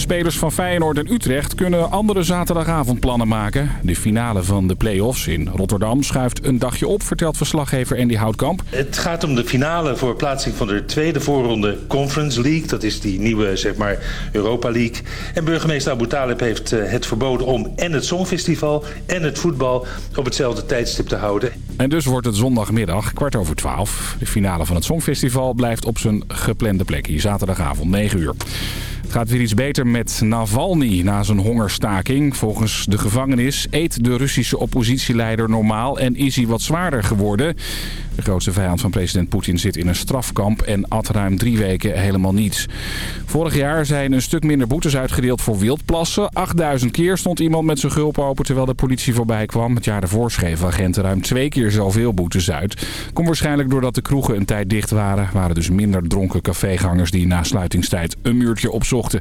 Spelers van Feyenoord en Utrecht kunnen andere zaterdagavondplannen maken. De finale van de play-offs in Rotterdam schuift een dagje op, vertelt verslaggever Andy Houtkamp. Het gaat om de finale voor plaatsing van de tweede voorronde Conference League. Dat is die nieuwe zeg maar, Europa League. En burgemeester Abu Talib heeft eh, het verboden om en het Songfestival en het voetbal op hetzelfde tijdstip te houden. En dus wordt het zondagmiddag kwart over twaalf. De finale van het Songfestival blijft op zijn geplande plek hier zaterdagavond 9 uur. Het gaat weer iets beter met Navalny na zijn hongerstaking. Volgens de gevangenis eet de Russische oppositieleider normaal en is hij wat zwaarder geworden. De grootste vijand van president Poetin zit in een strafkamp en at ruim drie weken helemaal niets. Vorig jaar zijn een stuk minder boetes uitgedeeld voor wildplassen. 8000 keer stond iemand met zijn gulp open terwijl de politie voorbij kwam. Het jaar daarvoor schreven agenten ruim twee keer zoveel boetes uit. Komt waarschijnlijk doordat de kroegen een tijd dicht waren. Waren dus minder dronken cafégangers die na sluitingstijd een muurtje opzochten.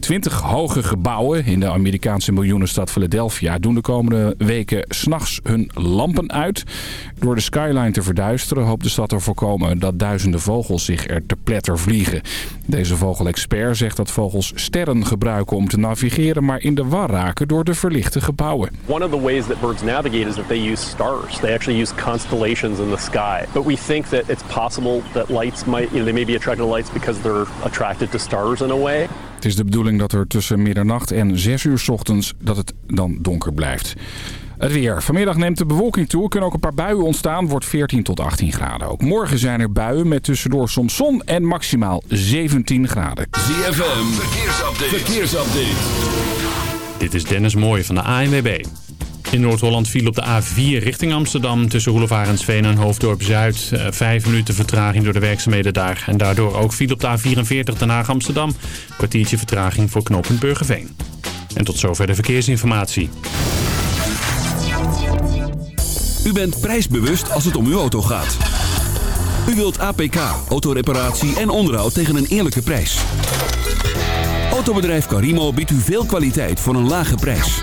Twintig hoge gebouwen in de Amerikaanse miljoenenstad Philadelphia doen de komende weken s'nachts hun lampen uit. Door de skyline te verduisteren hoopt de stad te voorkomen dat duizenden vogels zich er te pletter vliegen. Deze vogelexpert zegt dat vogels sterren gebruiken om te navigeren, maar in de war raken door de verlichte gebouwen. One of the ways that birds navigate is that they use stars. They actually use constellations in the sky. But we think that it's possible that lights might, you know, they may be attracted lights because they're attracted to stars in a way. Het is de bedoeling dat er tussen middernacht en 6 uur 's ochtends dat het dan donker blijft. Het weer. Vanmiddag neemt de bewolking toe. Er kunnen ook een paar buien ontstaan. Wordt 14 tot 18 graden. Ook morgen zijn er buien met tussendoor soms zon en maximaal 17 graden. ZFM, verkeersupdate. verkeersupdate. Dit is Dennis Mooij van de ANWB. In Noord-Holland viel op de A4 richting Amsterdam tussen Roelevarensveen en Hoofddorp Zuid. Eh, Vijf minuten vertraging door de werkzaamheden daar. En daardoor ook viel op de A44 Den Haag Amsterdam. Kwartiertje vertraging voor knooppunt Burgerveen. En tot zover de verkeersinformatie. U bent prijsbewust als het om uw auto gaat. U wilt APK, autoreparatie en onderhoud tegen een eerlijke prijs. Autobedrijf Carimo biedt u veel kwaliteit voor een lage prijs.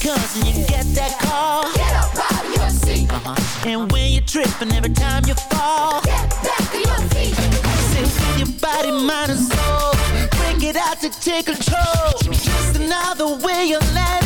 Comes and you get that call, Get up out of your seat. uh-huh. and when you trip and every time you fall, Get back on your feet. with your body, mind, and soul, break it out to take control. Just another way of letting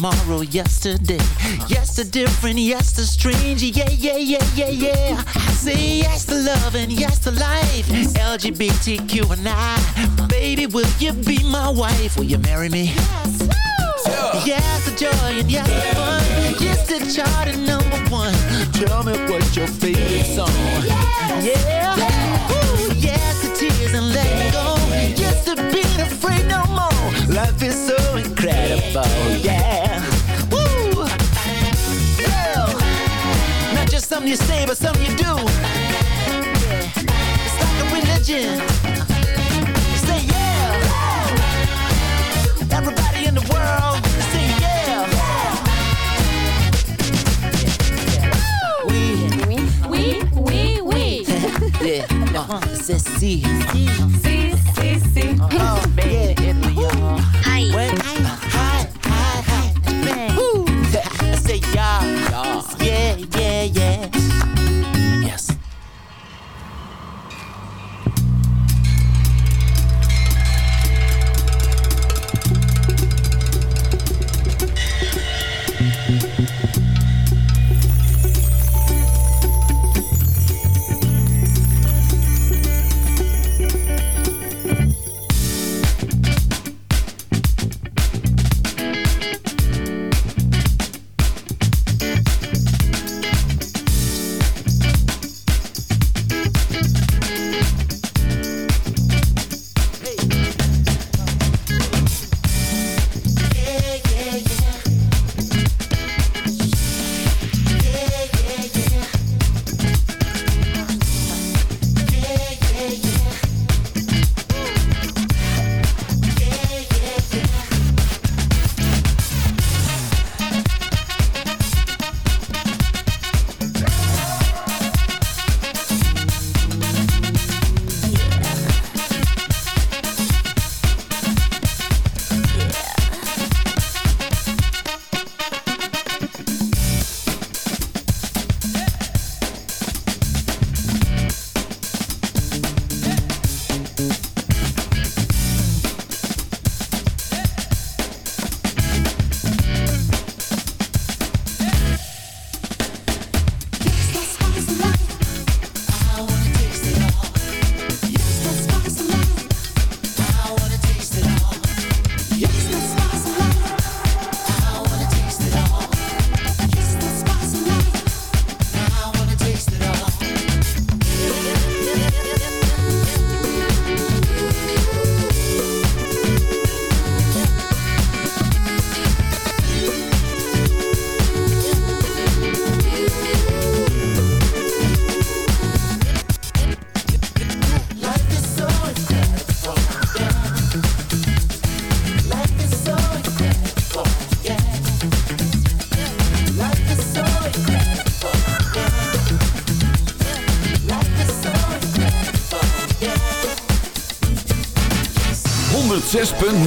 tomorrow, yesterday. Yes to different, yes to strange. Yeah, yeah, yeah, yeah, yeah. I say yes to love and yes to life. LGBTQ and I. Baby, will you be my wife? Will you marry me? Yes yes, to joy and yes to fun. Yes to chart and number one. Tell me what's your favorite song. Yeah. Something you say, but something you do. It's like a religion. Say yeah. Everybody in the world, say yeah. We, Oui, oui, oui. yeah, uh, c'est si. Si, si, si.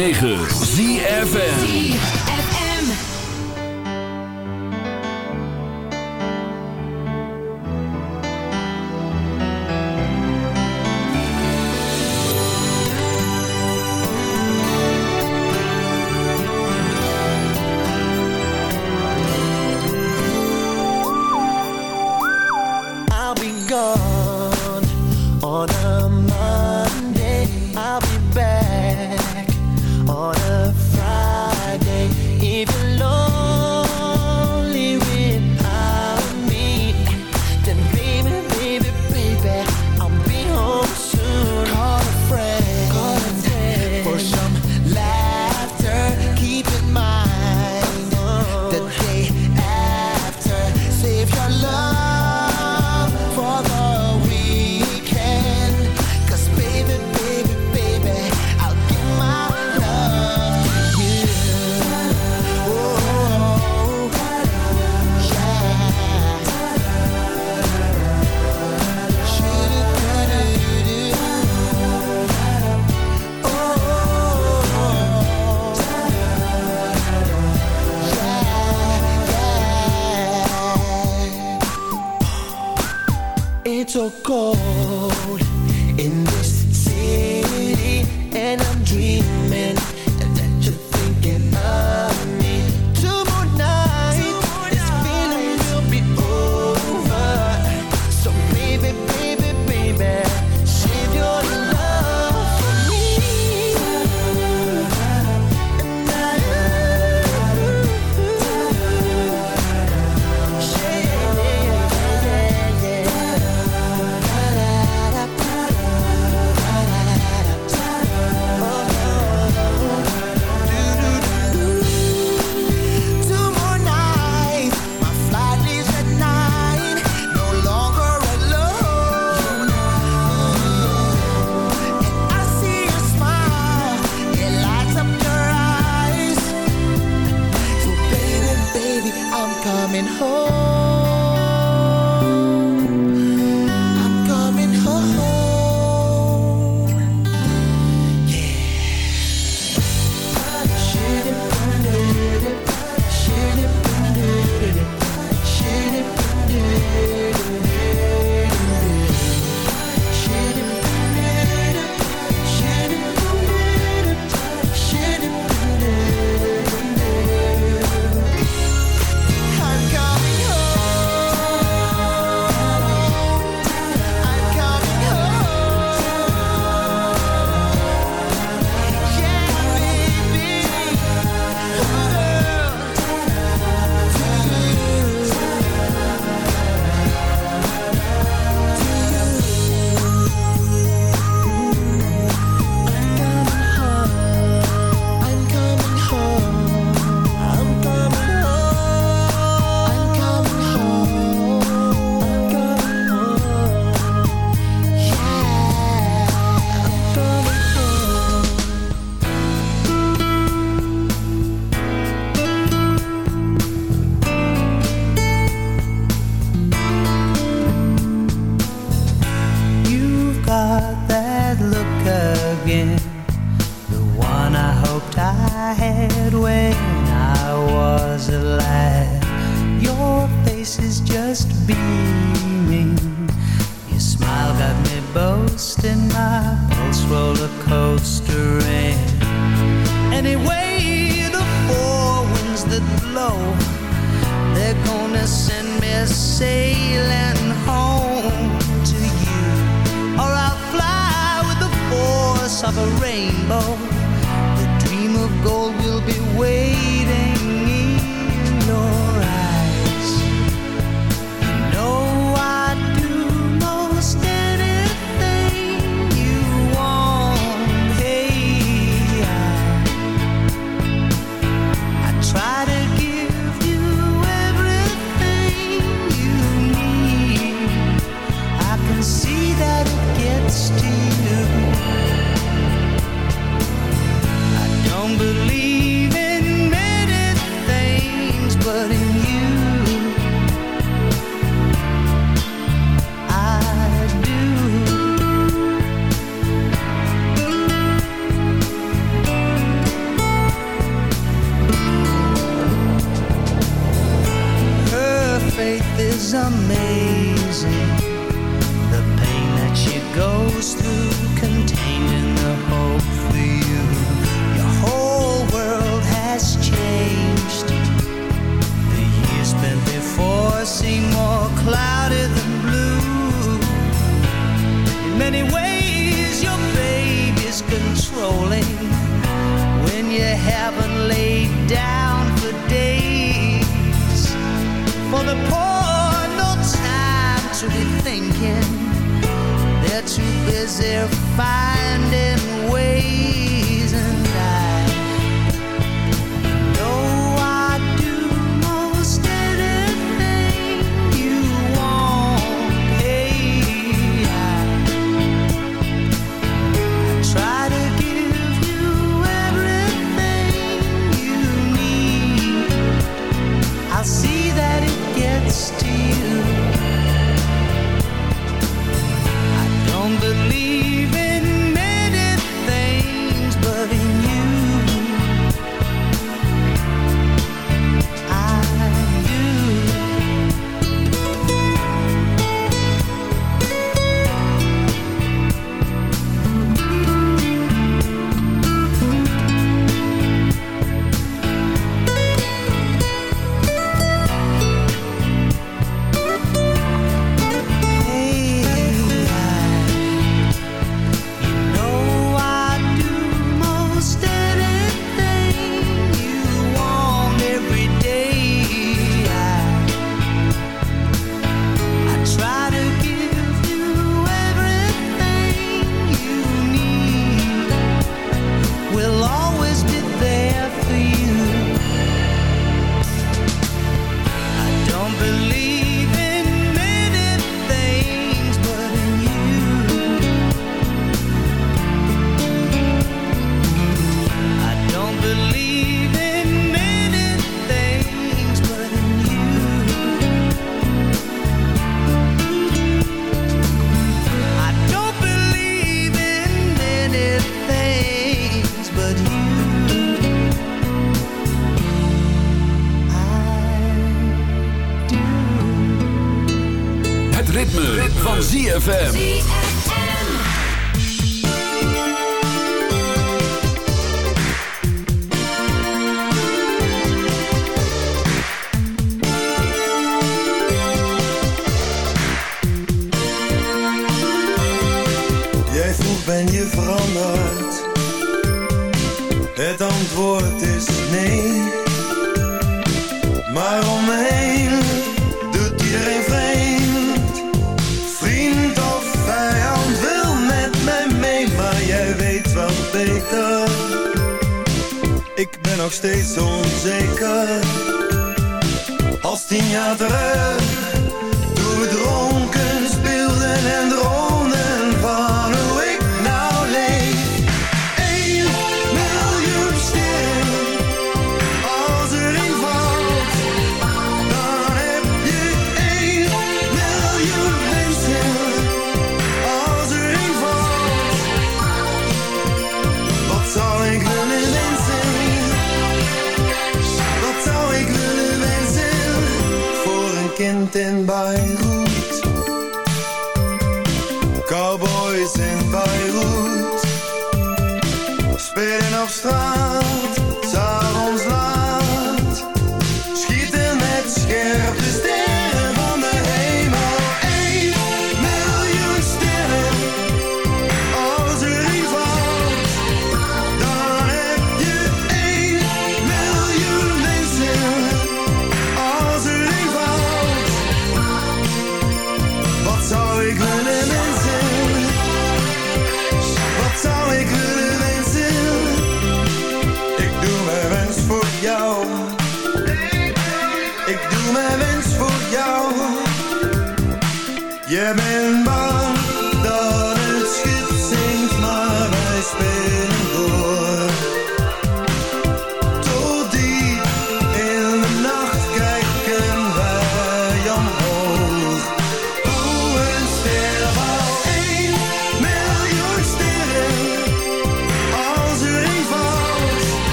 9.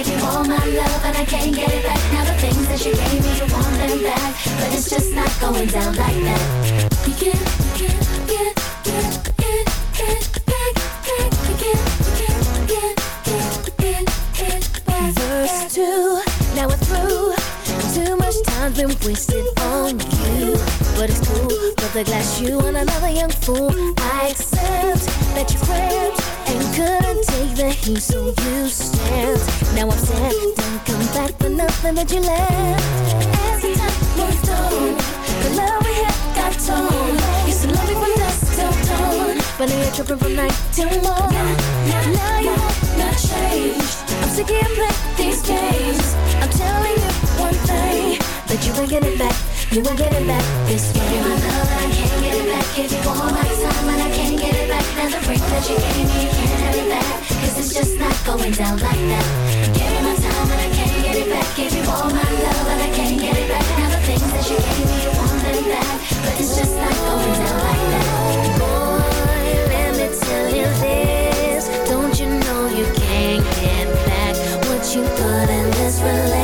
It you all my love and I can't get it back. Now the things that you gave me, you want them back. But it's just not going down like that. You get, you. You get, you get, get, get, get, get back. Verse two, now we're through. Too much time's been wasted on you. But it's cool, put the glass you and another young fool. I accept that you cramped couldn't take the heat, so you snapped. Now I'm sad, don't come back for nothing that you left. As the time moved on, the love we had got torn. Used to love me from dusk till dawn, but now you're tripping from night till morn. Now you not changed. I'm sick of playing these games. I'm telling you one thing, that you ain't getting back. You ain't getting back this way. Give you my love I can't get it back. Give you all my time and the ring that you gave me, you can't have it back. Cause it's just not going down like that. Give you my time and I can't get it back. Give you all my love and I can't get it back. Now the things that you gave me, you want them back. But it's just not going down like that. Boy, let me tell you this. Don't you know you can't get back what you put in this relationship?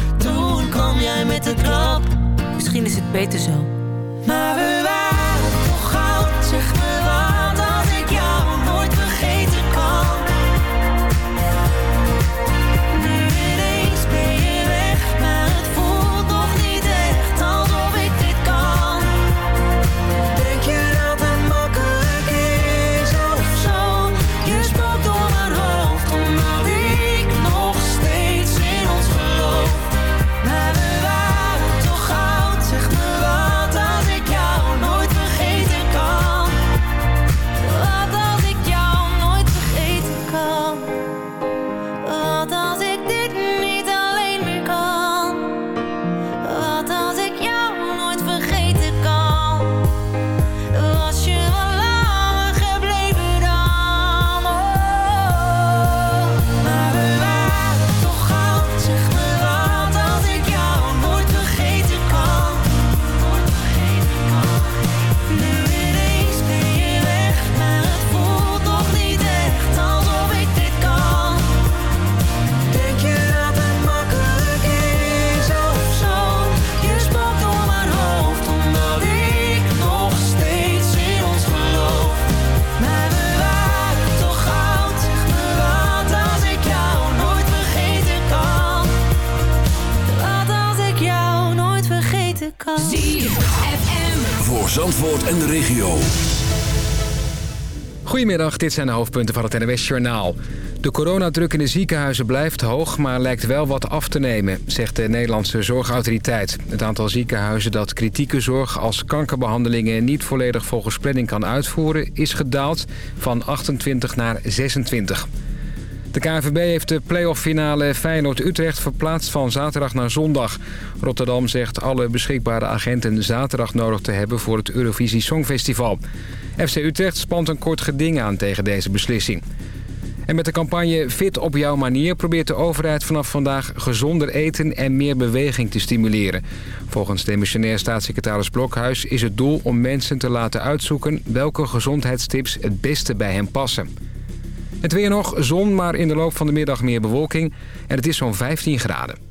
Kwam jij met de klap. Misschien is het beter zo. Maar we waren Zandvoort en de regio. Goedemiddag, dit zijn de hoofdpunten van het NWS Journaal. De coronadruk in de ziekenhuizen blijft hoog, maar lijkt wel wat af te nemen, zegt de Nederlandse Zorgautoriteit. Het aantal ziekenhuizen dat kritieke zorg als kankerbehandelingen niet volledig volgens planning kan uitvoeren, is gedaald van 28 naar 26. De KNVB heeft de playoff finale Feyenoord-Utrecht verplaatst van zaterdag naar zondag. Rotterdam zegt alle beschikbare agenten zaterdag nodig te hebben voor het Eurovisie Songfestival. FC Utrecht spant een kort geding aan tegen deze beslissing. En met de campagne Fit op jouw manier probeert de overheid vanaf vandaag gezonder eten en meer beweging te stimuleren. Volgens demissionair staatssecretaris Blokhuis is het doel om mensen te laten uitzoeken welke gezondheidstips het beste bij hen passen. Het weer nog, zon, maar in de loop van de middag meer bewolking. En het is zo'n 15 graden.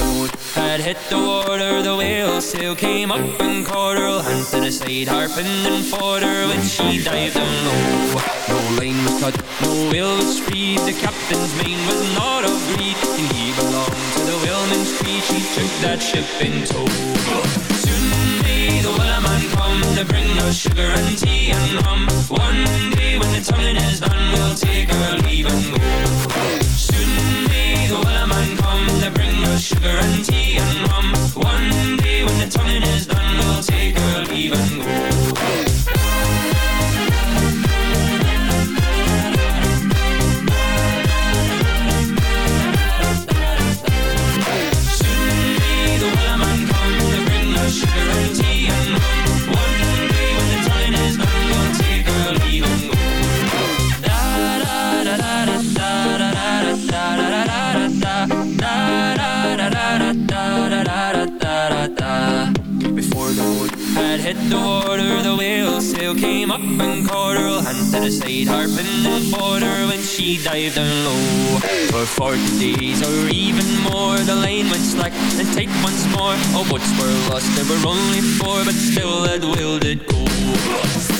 Boat had hit the water, the whale sail came up and caught her the side, harping and fought her when she dived down low. No line was cut, no whale was freed. The captain's mane was not of greed, and he belonged to the whaleman's creed. She took that ship in tow. Soon may the wellerman come to bring us sugar and tea and rum. One day when the tonguing is done, we'll take our leave and go. Soon may the wellerman bring us sugar and tea and rum. One day when the tonguing is done, we'll take our leave and go. Hit the water, the whale sail came up and caught her hand to the side, harping fought her when she dived down low. For forty days or even more, the line went slack and tight once more. All boats were lost, there were only four, but still that whale did go.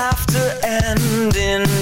have to end in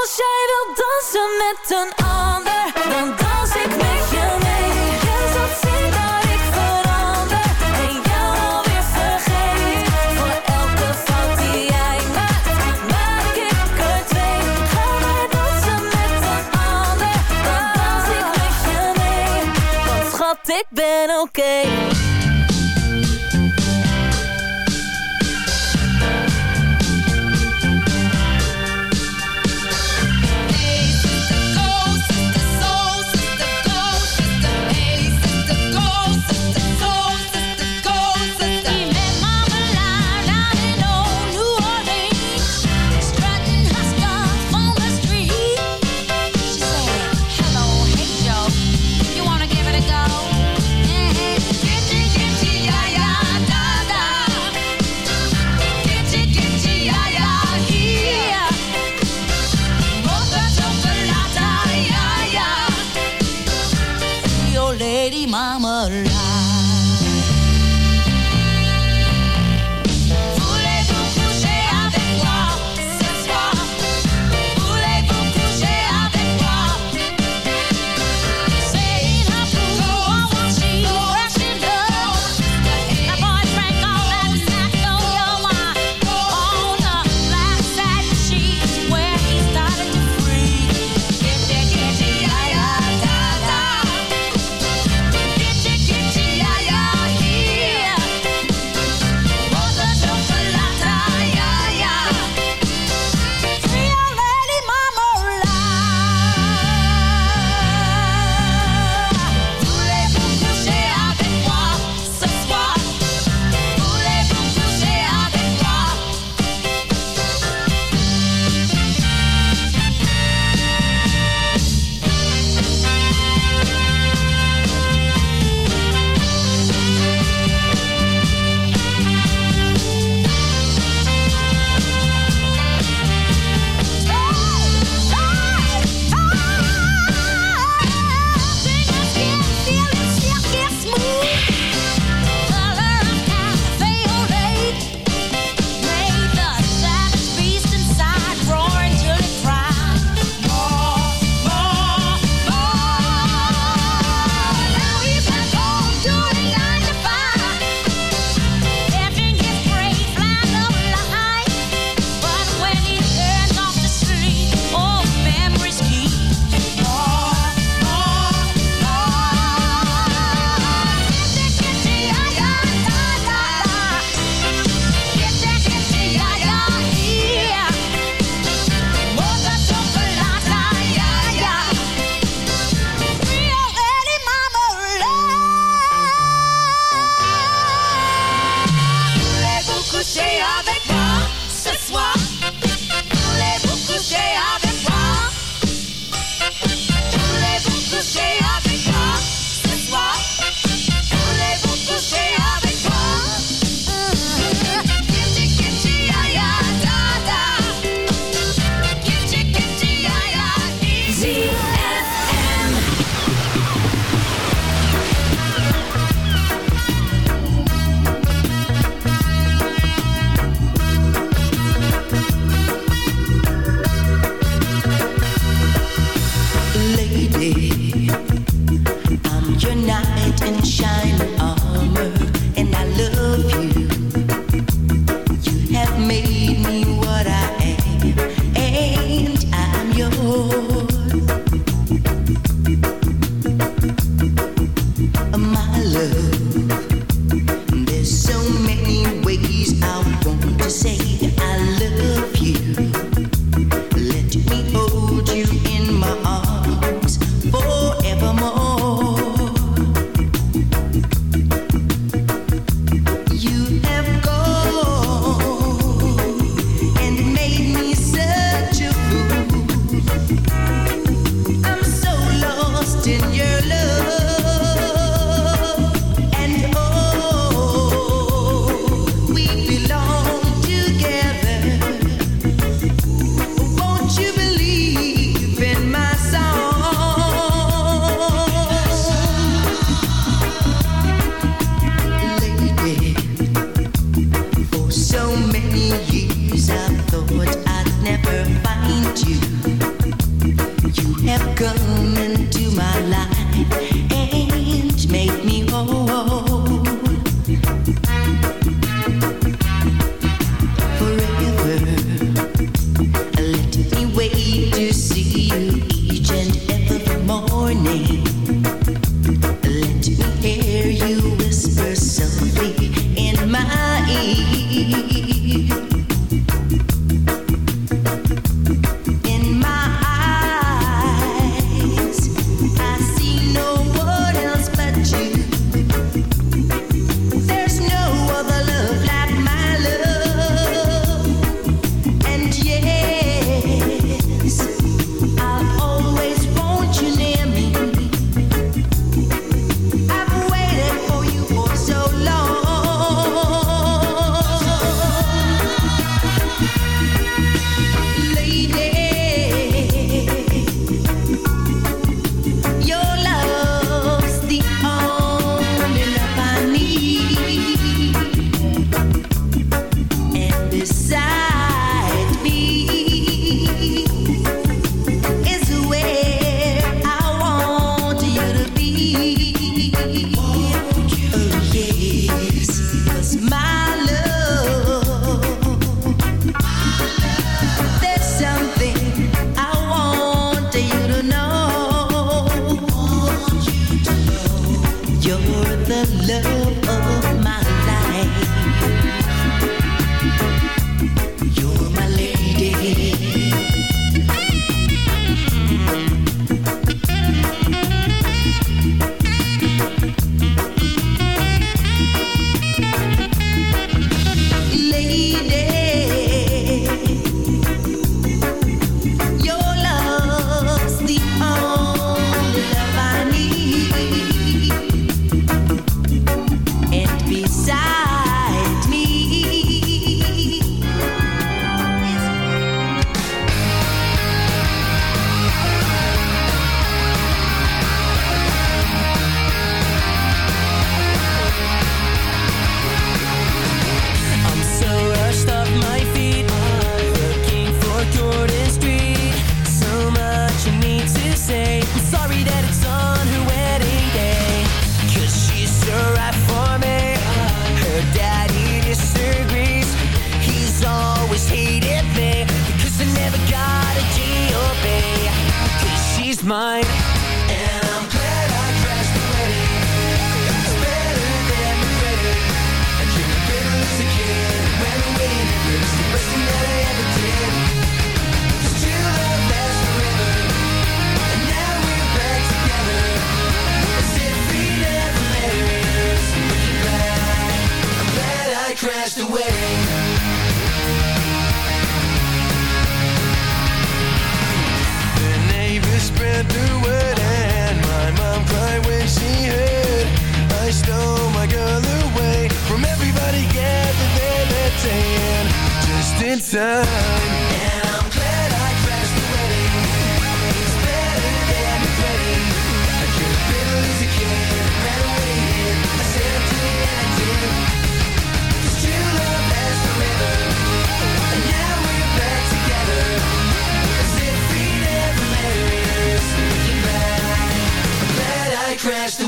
Als jij wilt dansen met een ander, dan dans ik met je mee. Je zult zien dat ik verander en jou alweer vergeet. Voor elke fout die jij maakt, maak ik er twee. Ga maar dansen met een ander, dan dans ik met je mee. Want schat, ik ben oké. mine. it, and my mom cried when she heard I stole my girl away from everybody gathered there and just in time.